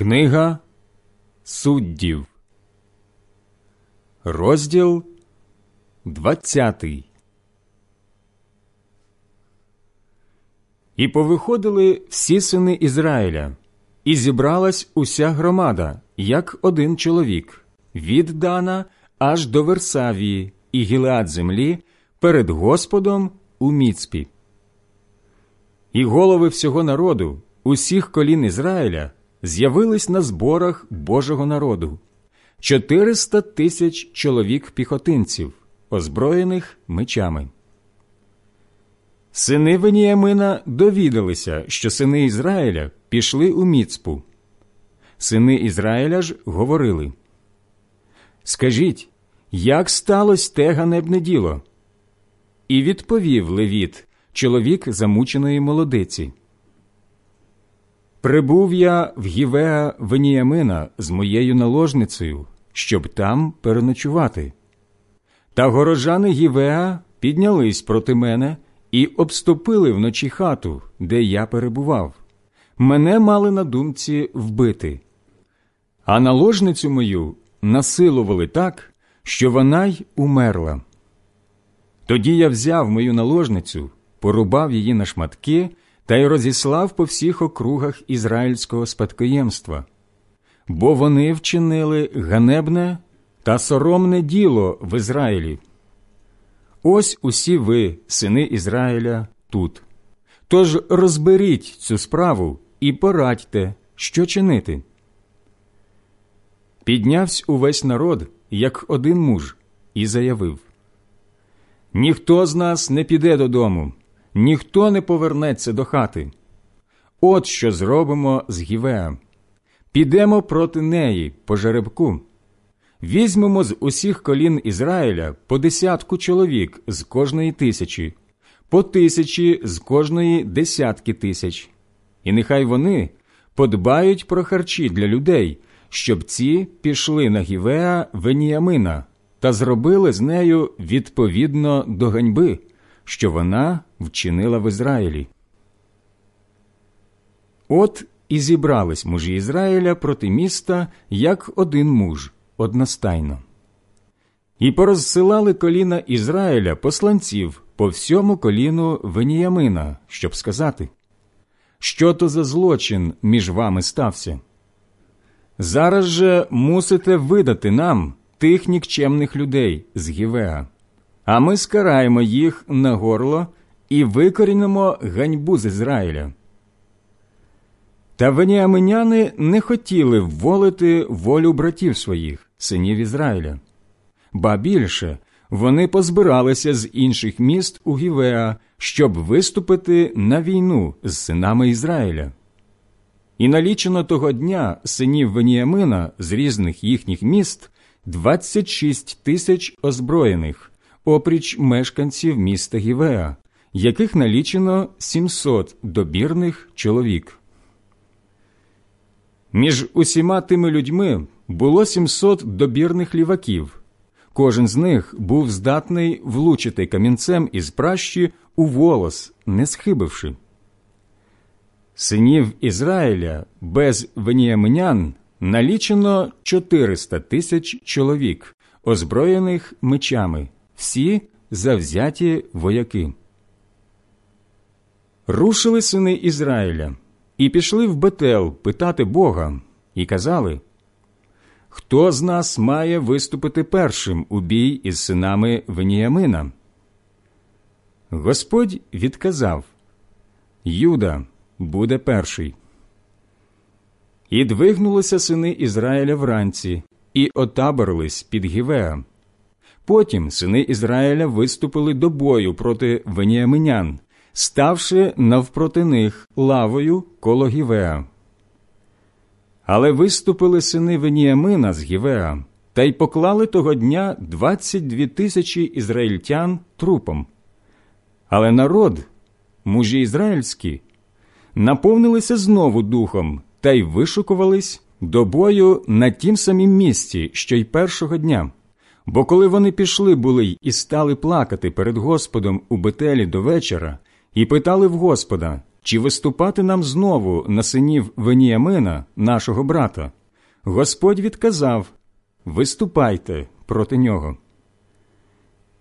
Книга суддів, розділ двадцятий. І повиходили всі сини Ізраїля, і зібралась уся громада, як один чоловік, від Дана аж до Версавії і Гілеад землі перед Господом у Міцпі. І голови всього народу, усіх колін Ізраїля з'явились на зборах Божого народу 400 тисяч чоловік піхотинців, озброєних мечами. Сини Веніямина довідалися, що сини Ізраїля пішли у міцпу. Сини Ізраїля ж говорили Скажіть, як сталося те ганебне діло? І відповів Левіт, чоловік замученої молодиці. Прибув я в Гівеа Веніямина з моєю наложницею, щоб там переночувати. Та горожани Гівеа піднялись проти мене і обступили вночі хату, де я перебував. Мене мали на думці вбити. А наложницю мою насилували так, що вона й умерла. Тоді я взяв мою наложницю, порубав її на шматки та й розіслав по всіх округах ізраїльського спадкоємства, бо вони вчинили ганебне та соромне діло в Ізраїлі. Ось усі ви, сини Ізраїля, тут. Тож розберіть цю справу і порадьте, що чинити. Піднявсь увесь народ, як один муж, і заявив Ніхто з нас не піде додому, ніхто не повернеться до хати. От що зробимо з Гівеа. Підемо проти неї по жеребку. Візьмемо з усіх колін Ізраїля по десятку чоловік з кожної тисячі, по тисячі з кожної десятки тисяч. І нехай вони подбають про харчі для людей, щоб ці пішли на Гівеа Веніямина та зробили з нею відповідно до ганьби, що вона вчинила в Ізраїлі. От і зібрались мужі Ізраїля проти міста як один муж одностайно. І порозсилали коліна Ізраїля посланців по всьому коліну Веніямина, щоб сказати, що то за злочин між вами стався. Зараз же мусите видати нам тих нікчемних людей з Гівеа, а ми скараємо їх на горло і викорінимо ганьбу з Ізраїля. Та веніаминяни не хотіли вволити волю братів своїх, синів Ізраїля. Ба більше вони позбиралися з інших міст у Гівеа, щоб виступити на війну з синами Ізраїля. І налічено того дня синів Веніамина з різних їхніх міст 26 тисяч озброєних, опріч мешканців міста Гівеа, яких налічено 700 добірних чоловік. Між усіма тими людьми було 700 добірних ліваків. Кожен з них був здатний влучити камінцем із пращі у волос, не схибивши. Синів Ізраїля без веніаминян налічено 400 тисяч чоловік, озброєних мечами, всі завзяті вояки. Рушили сини Ізраїля і пішли в Бетел питати Бога, і казали Хто з нас має виступити першим у бій із синами Веніямина? Господь відказав Юда буде перший. І двигнулися сини Ізраїля вранці, і отаборились під Гівеа. Потім сини Ізраїля виступили до бою проти веніаминян, ставши навпроти них лавою коло Гівеа. Але виступили сини Веніамина з Гівеа та й поклали того дня двадцять дві тисячі ізраїльтян трупом. Але народ, мужі ізраїльські, наповнилися знову духом та й вишукувались до бою на тім самім місці, що й першого дня. Бо коли вони пішли були і стали плакати перед Господом у Бетелі до вечора, і питали в Господа, чи виступати нам знову на синів Веніямина, нашого брата? Господь відказав Виступайте проти нього.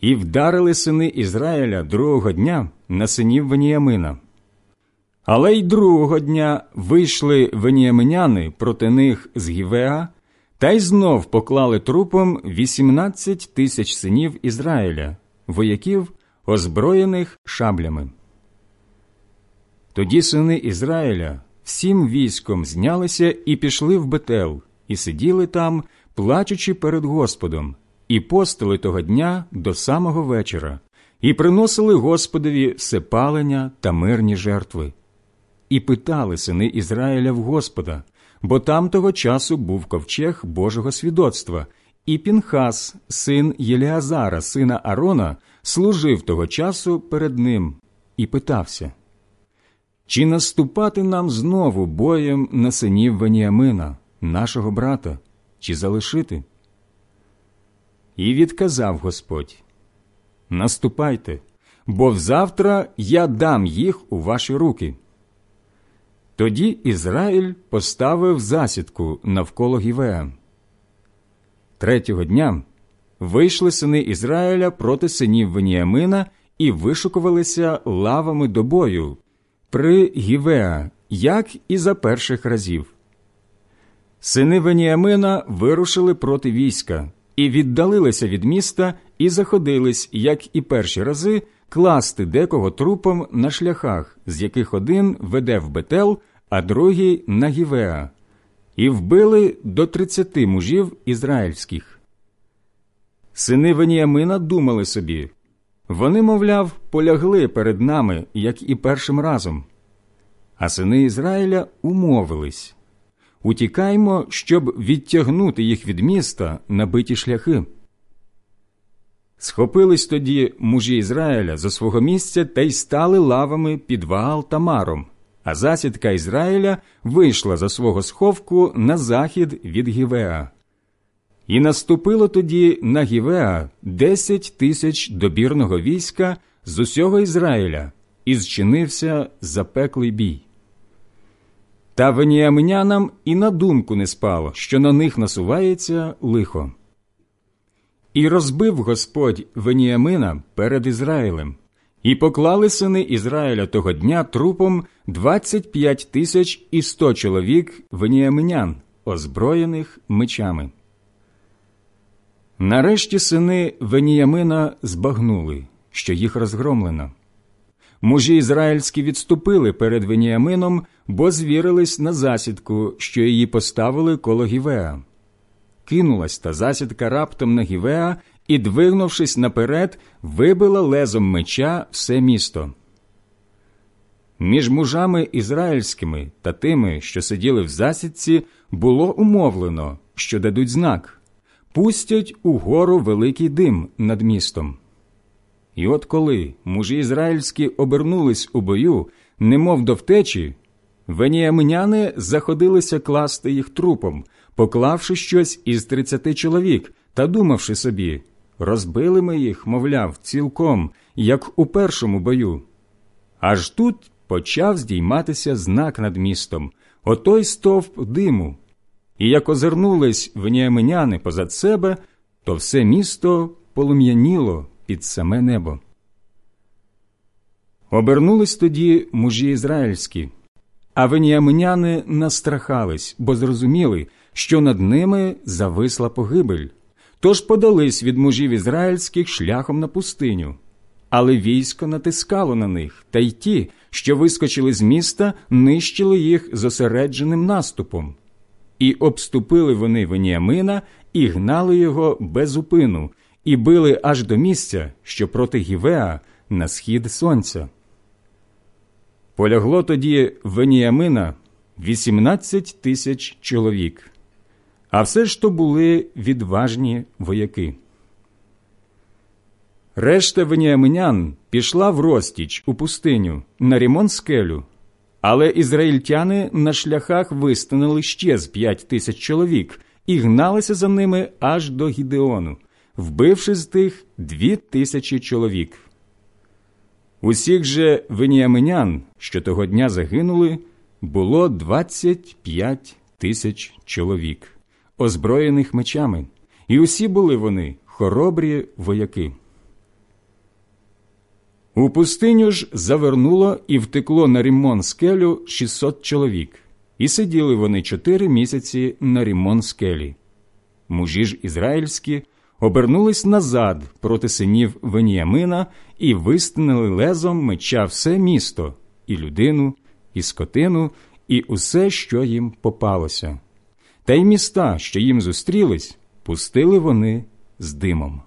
І вдарили сини Ізраїля другого дня на синів Веніямина. Але й другого дня вийшли веніаминяни проти них з Гівеа, та й знов поклали трупом вісімнадцять тисяч синів Ізраїля, вояків, озброєних шаблями. Тоді сини Ізраїля всім військом знялися і пішли в Бетел, і сиділи там, плачучи перед Господом, і постили того дня до самого вечора, і приносили Господові всепалення та мирні жертви. І питали сини Ізраїля в Господа, бо там того часу був ковчег Божого свідоцтва, і Пінхас, син Єліазара, сина Арона, служив того часу перед ним, і питався чи наступати нам знову боєм на синів Веніамина, нашого брата, чи залишити? І відказав Господь Наступайте, бо взавтра я дам їх у ваші руки. Тоді Ізраїль поставив засідку навколо Гівеа. Третього дня вийшли сини Ізраїля проти синів Веніамина і вишукувалися лавами до бою при Гівеа, як і за перших разів. Сини Веніамина вирушили проти війська і віддалилися від міста і заходились, як і перші рази, класти декого трупом на шляхах, з яких один веде в Бетел, а другий на Гівеа, і вбили до тридцяти мужів ізраїльських. Сини Веніамина думали собі вони, мовляв, полягли перед нами, як і першим разом. А сини Ізраїля умовились утікаймо, щоб відтягнути їх від міста на биті шляхи. Схопились тоді мужі Ізраїля за свого місця та й стали лавами під Ваал Тамаром, а засідка Ізраїля вийшла за свого сховку на захід від Гівеа. І наступило тоді на Гівеа десять тисяч добірного війська з усього Ізраїля, і зчинився запеклий бій. Та веніаминянам і на думку не спало, що на них насувається лихо. І розбив Господь Веніамина перед Ізраїлем, і поклали сини Ізраїля того дня трупом двадцять п'ять тисяч і сто чоловік веніаминян, озброєних мечами. Нарешті сини Веніямина збагнули, що їх розгромлено. Мужі ізраїльські відступили перед Веніамином, бо звірились на засідку, що її поставили коло Гівеа. Кинулась та засідка раптом на Гівеа і, двигнувшись наперед, вибила лезом меча все місто. Між мужами ізраїльськими та тими, що сиділи в засідці, було умовлено, що дадуть знак пустять угору великий дим над містом. І от коли мужі ізраїльські обернулись у бою, немов до втечі, веніаминяни заходилися класти їх трупом, поклавши щось із тридцяти чоловік та думавши собі, розбили ми їх, мовляв, цілком, як у першому бою. Аж тут почав здійматися знак над містом, отой стовп диму. І як озирнулись веніаминяни позад себе, то все місто полум'яніло під саме небо. Обернулись тоді мужі ізраїльські, а веніаминяни настрахались, бо зрозуміли, що над ними зависла погибель. Тож подались від мужів ізраїльських шляхом на пустиню. Але військо натискало на них, та й ті, що вискочили з міста, нищили їх зосередженим наступом. І обступили вони Веніамина і гнали його без упину, і били аж до місця, що проти Гівеа на схід сонця. Полягло тоді Веніамина 18 тисяч чоловік, а все ж то були відважні вояки. Решта веніаминян пішла в розтіч у пустиню на Рімон скелю, але ізраїльтяни на шляхах вистанили ще з п'ять тисяч чоловік і гналися за ними аж до Гідеону, вбивши з тих дві тисячі чоловік. Усіх же веніаминян, що того дня загинули, було двадцять п'ять тисяч чоловік, озброєних мечами, і усі були вони хоробрі вояки. У пустиню ж завернуло і втекло на Рімон скелю 600 чоловік, і сиділи вони чотири місяці на Рімон скелі. Мужі ж ізраїльські обернулись назад проти синів Веніямина і вистинили лезом меча все місто, і людину, і скотину, і усе, що їм попалося. Та й міста, що їм зустрілись, пустили вони з димом.